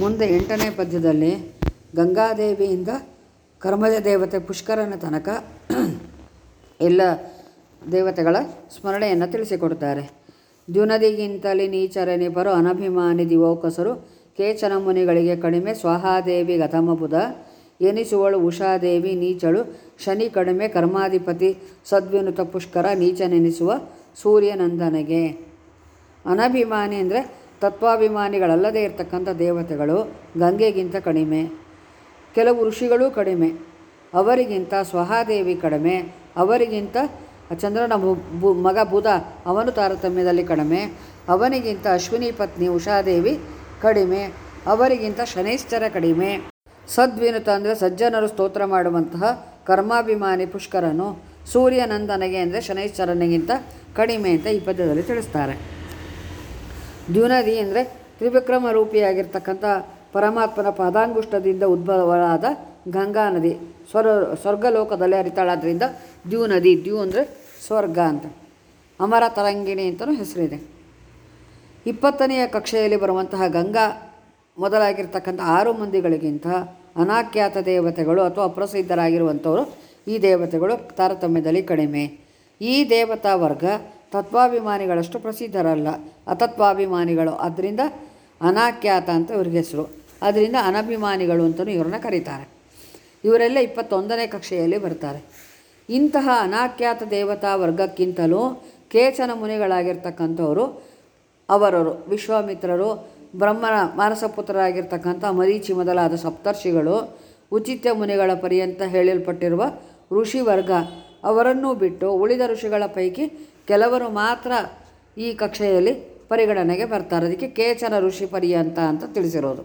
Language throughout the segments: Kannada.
ಮುಂದೆ ಎಂಟನೇ ಪದ್ಯದಲ್ಲಿ ಗಂಗಾದೇವಿಯಿಂದ ಕರ್ಮಜ ದೇವತೆ ಪುಷ್ಕರನ ತನಕ ಎಲ್ಲ ದೇವತೆಗಳ ಸ್ಮರಣೆಯನ್ನು ತಿಳಿಸಿಕೊಡ್ತಾರೆ ದ್ಯುನದಿಗಿಂತಲೇ ನೀಚರನೆ ಪರು ಅನಭಿಮಾನಿ ದಿವೋಕಸರು ಕೇಚನ ಮುನಿಗಳಿಗೆ ಕಡಿಮೆ ಸ್ವಾಹಾದೇವಿ ಗತಮ ಬುಧ ಎನಿಸುವಳು ಉಷಾದೇವಿ ನೀಚಳು, ಶನಿ ಕಡಿಮೆ ಕರ್ಮಾಧಿಪತಿ, ಸದ್ವಿನುತ ಪುಷ್ಕರ ನೀಚನೆನಿಸುವ ಸೂರ್ಯನಂದನಗೆ. ಅನಭಿಮಾನಿ ಅಂದರೆ ತತ್ವಾಭಿಮಾನಿಗಳಲ್ಲದೇ ಇರತಕ್ಕಂಥ ದೇವತೆಗಳು ಗಂಗೆಗಿಂತ ಕಡಿಮೆ, ಕೆಲವು ಋಷಿಗಳೂ ಕಡಿಮೆ, ಅವರಿಗಿಂತ ಸ್ವಹಾದೇವಿ ಕಡಿಮೆ, ಅವರಿಗಿಂತ ಚಂದ್ರನ ಮಗ ಬುಧ ಅವನು ತಾರತಮ್ಯದಲ್ಲಿ ಕಡಿಮೆ, ಅವನಿಗಿಂತ ಅಶ್ವಿನಿ ಪತ್ನಿ ಉಷಾದೇವಿ ಕಡಿಮೆ, ಅವರಿಗಿಂತ ಶನೈಶ್ಚರ ಕಡಿಮೆ. ಸದ್ವಿನುತ ಅಂದರೆ ಸಜ್ಜನರು ಸ್ತೋತ್ರ ಮಾಡುವಂತಹ ಕರ್ಮಾಭಿಮಾನಿ ಪುಷ್ಕರನು ಸೂರ್ಯನಂದನೆಗೆ ಅಂದರೆ ಶನೈಶ್ಚರನಿಗಿಂತ ಕಡಿಮೆ ಅಂತ ಈ ಪದ್ಯದಲ್ಲಿ ತಿಳಿಸ್ತಾರೆ. ದ್ಯುನದಿ ಅಂದರೆ ತ್ರಿವಿಕ್ರಮ ರೂಪಿಯಾಗಿರ್ತಕ್ಕಂಥ ಪರಮಾತ್ಮನ ಪಾದಾಂಗುಷ್ಟದಿಂದ ಉದ್ಭವವಾದ ಗಂಗಾ ನದಿ. ಸ್ವರ, ಸ್ವರ್ಗಲೋಕದಲ್ಲಿ ಹರಿತಾಳಾದ್ರಿಂದ ದ್ಯೂ ನದಿ. ದ್ಯೂ ಅಂದರೆ ಸ್ವರ್ಗ ಅಂತ. ಅಮರ ತರಂಗಿಣಿ ಅಂತಲೂ ಹೆಸರಿದೆ. ಇಪ್ಪತ್ತನೆಯ ಕಕ್ಷೆಯಲ್ಲಿ ಬರುವಂತಹ ಗಂಗಾ ಮೊದಲಾಗಿರ್ತಕ್ಕಂಥ ಆರು ಮಂದಿಗಳಿಗಿಂತ ಅನಾಖ್ಯಾತ ದೇವತೆಗಳು ಅಥವಾ ಅಪ್ರಸಿದ್ಧರಾಗಿರುವಂಥವರು ಈ ದೇವತೆಗಳು ತಾರತಮ್ಯದಲ್ಲಿ ಕಡಿಮೆ. ಈ ದೇವತಾ ವರ್ಗ ತತ್ವಾಭಿಮಾನಿಗಳಷ್ಟು ಪ್ರಸಿದ್ಧರಲ್ಲ. ಅತತ್ವಾಭಿಮಾನಿಗಳು. ಅದರಿಂದ ಅನಾಖ್ಯಾತ ಅಂತ ಇವ್ರಿಗೆ ಹೆಸರು. ಅದರಿಂದ ಅನಭಿಮಾನಿಗಳು ಅಂತಲೂ ಇವ್ರನ್ನ ಕರೀತಾರೆ. ಇವರೆಲ್ಲ ಇಪ್ಪತ್ತೊಂದನೇ ಕಕ್ಷೆಯಲ್ಲಿ ಬರ್ತಾರೆ. ಇಂತಹ ಅನಾಖ್ಯಾತ ದೇವತಾ ವರ್ಗಕ್ಕಿಂತಲೂ ಕೇಚನ ಮುನಿಗಳಾಗಿರ್ತಕ್ಕಂಥವರು ಅವರವರು ವಿಶ್ವಾಮಿತ್ರರು, ಬ್ರಹ್ಮನ ಮಾನಸಪುತ್ರರಾಗಿರ್ತಕ್ಕಂಥ ಮರೀಚಿ ಮೊದಲಾದ ಸಪ್ತರ್ಷಿಗಳು, ಉಚಿತ್ಯ ಮುನಿಗಳ ಪರ್ಯಂತ ಹೇಳಲ್ಪಟ್ಟಿರುವ ಋಷಿ ವರ್ಗ ಅವರನ್ನೂ ಬಿಟ್ಟು ಉಳಿದ ಋಷಿಗಳ ಪೈಕಿ ಕೆಲವರು ಮಾತ್ರ ಈ ಕಕ್ಷೆಯಲ್ಲಿ ಪರಿಗಣನೆಗೆ ಬರ್ತಾರೆ. ಅದಕ್ಕೆ ಕೇಚನ ಋಷಿ ಪರ್ಯಂತ ಅಂತ ತಿಳಿಸಿರೋದು.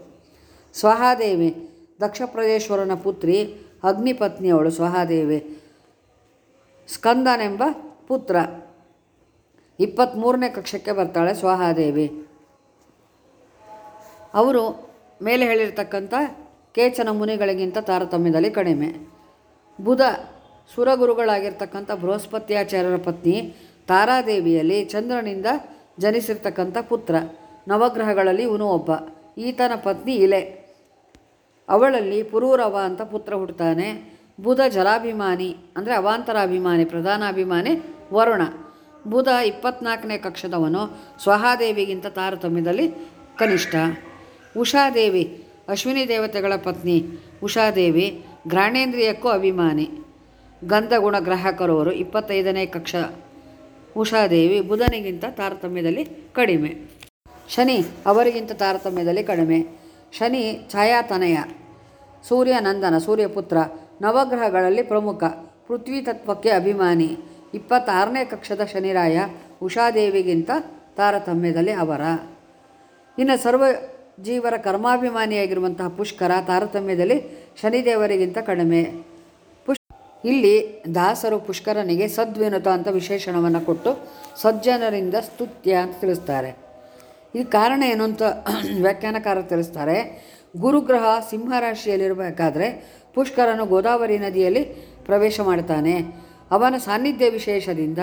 ಸ್ವಹಾದೇವಿ ದಕ್ಷ ಪ್ರದೇಶ್ವರನ ಪುತ್ರಿ ಅಗ್ನಿಪತ್ನಿಯವಳು ಸ್ವಹಾದೇವಿ. ಸ್ಕಂದನೆಂಬ ಪುತ್ರ ಇಪ್ಪತ್ತ್ಮೂರನೇ ಕಕ್ಷಕ್ಕೆ ಬರ್ತಾಳೆ ಸ್ವಹಾದೇವಿ. ಅವರು ಮೇಲೆ ಹೇಳಿರ್ತಕ್ಕಂಥ ಕೇಚನ ಮುನಿಗಳಿಗಿಂತ ತಾರತಮ್ಯದಲ್ಲಿ ಕಡಿಮೆ. ಬುಧ, ಸುರಗುರುಗಳಾಗಿರ್ತಕ್ಕಂಥ ಬೃಹಸ್ಪತ್ಯಾಚಾರ್ಯರ ಪತ್ನಿ ತಾರಾದೇವಿಯಲ್ಲಿ ಚಂದ್ರನಿಂದ ಜನಿಸಿರ್ತಕ್ಕಂಥ ಪುತ್ರ. ನವಗ್ರಹಗಳಲ್ಲಿ ಇವನು ಒಬ್ಬ. ಈತನ ಪತ್ನಿ ಇಲೆ ಅವಳಲ್ಲಿ ಪುರೂರವ ಅಂತ ಪುತ್ರ ಹುಡ್ತಾನೆ ಬುಧ ಜಲಾಭಿಮಾನಿ, ಅಂದರೆ ಅವಾಂತರಾಭಿಮಾನಿ ಪ್ರಧಾನಾಭಿಮಾನಿ ವರುಣ. ಬುಧ ಇಪ್ಪತ್ನಾಲ್ಕನೇ ಕಕ್ಷದವನು. ಸ್ವಹಾದೇವಿಗಿಂತ ತಾರತಮ್ಯದಲ್ಲಿ ಕನಿಷ್ಠ. ಉಷಾದೇವಿ, ಅಶ್ವಿನಿ ದೇವತೆಗಳ ಪತ್ನಿ. ಉಷಾದೇವಿ, ಘ್ರಾಣೇಂದ್ರಿಯಕ್ಕೂ ಅಭಿಮಾನಿ. ಗಂಧಗುಣ ಗ್ರಾಹಕರವರು ಇಪ್ಪತ್ತೈದನೇ ಕಕ್ಷ. ಉಷಾದೇವಿ ಬುಧನಿಗಿಂತ ತಾರತಮ್ಯದಲ್ಲಿ ಕಡಿಮೆ. ಶನಿ ಅವರಿಗಿಂತ ತಾರತಮ್ಯದಲ್ಲಿ ಕಡಿಮೆ. ಶನಿ ಛಾಯಾತನಯ, ಸೂರ್ಯನಂದನ, ಸೂರ್ಯಪುತ್ರ, ನವಗ್ರಹಗಳಲ್ಲಿ ಪ್ರಮುಖ, ಪೃಥ್ವಿ ತತ್ವಕ್ಕೆ ಅಭಿಮಾನಿ. ಇಪ್ಪತ್ತಾರನೇ ಕಕ್ಷದ ಶನಿರಾಯ ಉಷಾದೇವಿಗಿಂತ ತಾರತಮ್ಯದಲ್ಲಿ ಅವರ. ಇನ್ನು ಸರ್ವ ಜೀವರ ಕರ್ಮಾಭಿಮಾನಿಯಾಗಿರುವಂತಹ ಪುಷ್ಕರ ತಾರತಮ್ಯದಲ್ಲಿ ಶನಿದೇವರಿಗಿಂತ ಕಡಿಮೆ. ಇಲ್ಲಿ ದಾಸರು ಪುಷ್ಕರನಿಗೆ ಸದ್ವಿನತ ಅಂತ ವಿಶೇಷಣವನ್ನು ಕೊಟ್ಟು ಸಜ್ಜನರಿಂದ ಸ್ತುತ್ಯ ಅಂತ ತಿಳಿಸ್ತಾರೆ. ಈ ಕಾರಣ ಏನು ಅಂತ ವ್ಯಾಖ್ಯಾನಕಾರ ತಿಳಿಸ್ತಾರೆ. ಗುರುಗ್ರಹ ಸಿಂಹರಾಶಿಯಲ್ಲಿರಬೇಕಾದ್ರೆ ಪುಷ್ಕರನು ಗೋದಾವರಿ ನದಿಯಲ್ಲಿ ಪ್ರವೇಶ ಮಾಡ್ತಾನೆ. ಅವನ ಸಾನ್ನಿಧ್ಯ ವಿಶೇಷದಿಂದ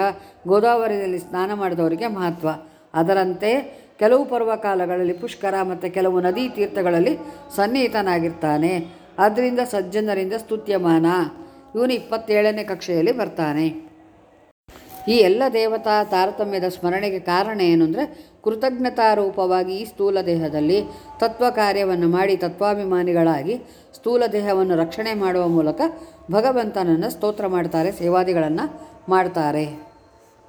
ಗೋದಾವರಿಯಲ್ಲಿ ಸ್ನಾನ ಮಾಡಿದವರಿಗೆ ಮಹತ್ವ. ಅದರಂತೆ ಕೆಲವು ಪರ್ವಕಾಲಗಳಲ್ಲಿ ಪುಷ್ಕರ ಮತ್ತು ಕೆಲವು ನದಿ ತೀರ್ಥಗಳಲ್ಲಿ ಸನ್ನಿಹಿತನಾಗಿರ್ತಾನೆ. ಆದ್ದರಿಂದ ಸಜ್ಜನರಿಂದ ಸ್ತುತ್ಯಮಾನ. ಇವನು ಇಪ್ಪತ್ತೇಳನೇ ಕಕ್ಷೆಯಲ್ಲಿ ಬರ್ತಾನೆ. ಈ ಎಲ್ಲ ದೇವತಾ ತಾರತಮ್ಯದ ಸ್ಮರಣೆಗೆ ಕಾರಣ ಏನು ಅಂದರೆ ಕೃತಜ್ಞತಾರೂಪವಾಗಿ ಈ ಸ್ಥೂಲ ದೇಹದಲ್ಲಿ ತತ್ವ ಕಾರ್ಯವನ್ನು ಮಾಡಿ ತತ್ವಾಭಿಮಾನಿಗಳಾಗಿ ಸ್ಥೂಲ ದೇಹವನ್ನು ರಕ್ಷಣೆ ಮಾಡುವ ಮೂಲಕ ಭಗವಂತನನ್ನು ಸ್ತೋತ್ರ ಮಾಡ್ತಾರೆ, ಸೇವಾದಿಗಳನ್ನು ಮಾಡ್ತಾರೆ.